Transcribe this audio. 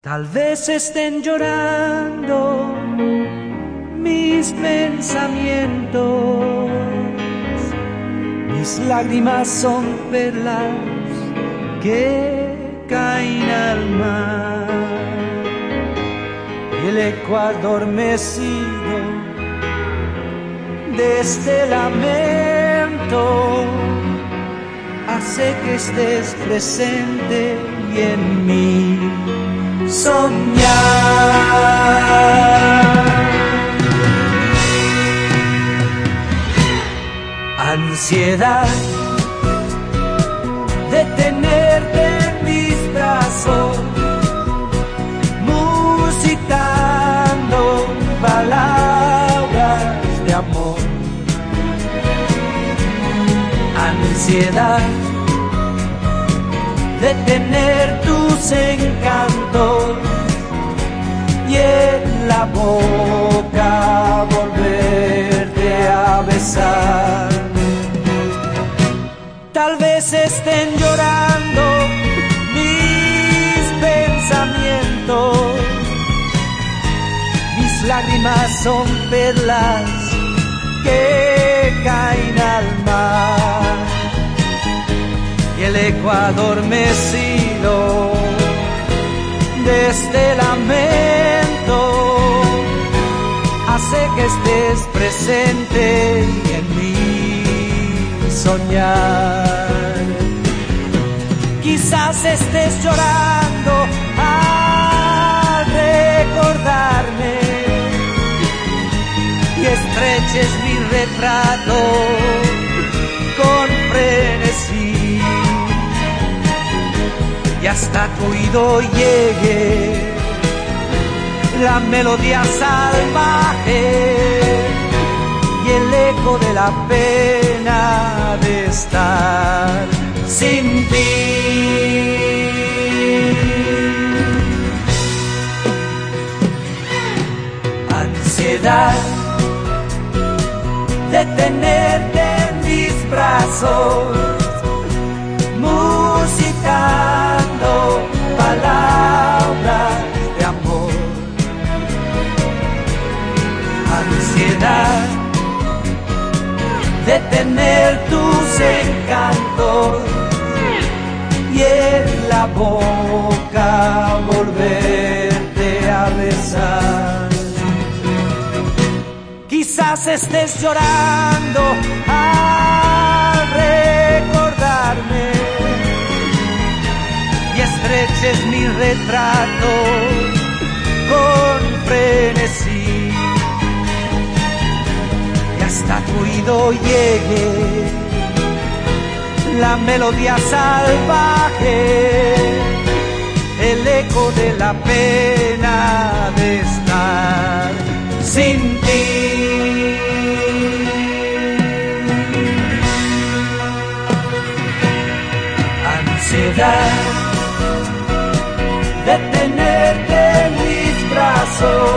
Tal vez estén llorando mis pensamientos, mis lágrimas son perlas que caen al mar. El eco adormecido de este lamento. Hace que estés presente y en mí soñar. Ansiedad de tenerte en mis brazos, musitando palabras de amor. Ansiedad de tener tus encantos y en la boca volverte a besar. Tal vez estén llorando mis pensamientos, mis lágrimas son perlas que caen al mar y el eco adormecido de este lamento hace que estés presente y en mí soñar. Quizás estés llorando al recordarme y estreches mi retrato hasta tu oído llegue la melodía salvaje y el eco de la pena de estar sin ti. Ansiedad de tenerte en mis brazos, de tener tus encantos y en la boca volverte a besar. Quizás estés llorando al recordarme y estreches mi retrato tu oído llegue la melodía salvaje, el eco de la pena de estar sin ti. Ansiedad de tenerte en mis brazos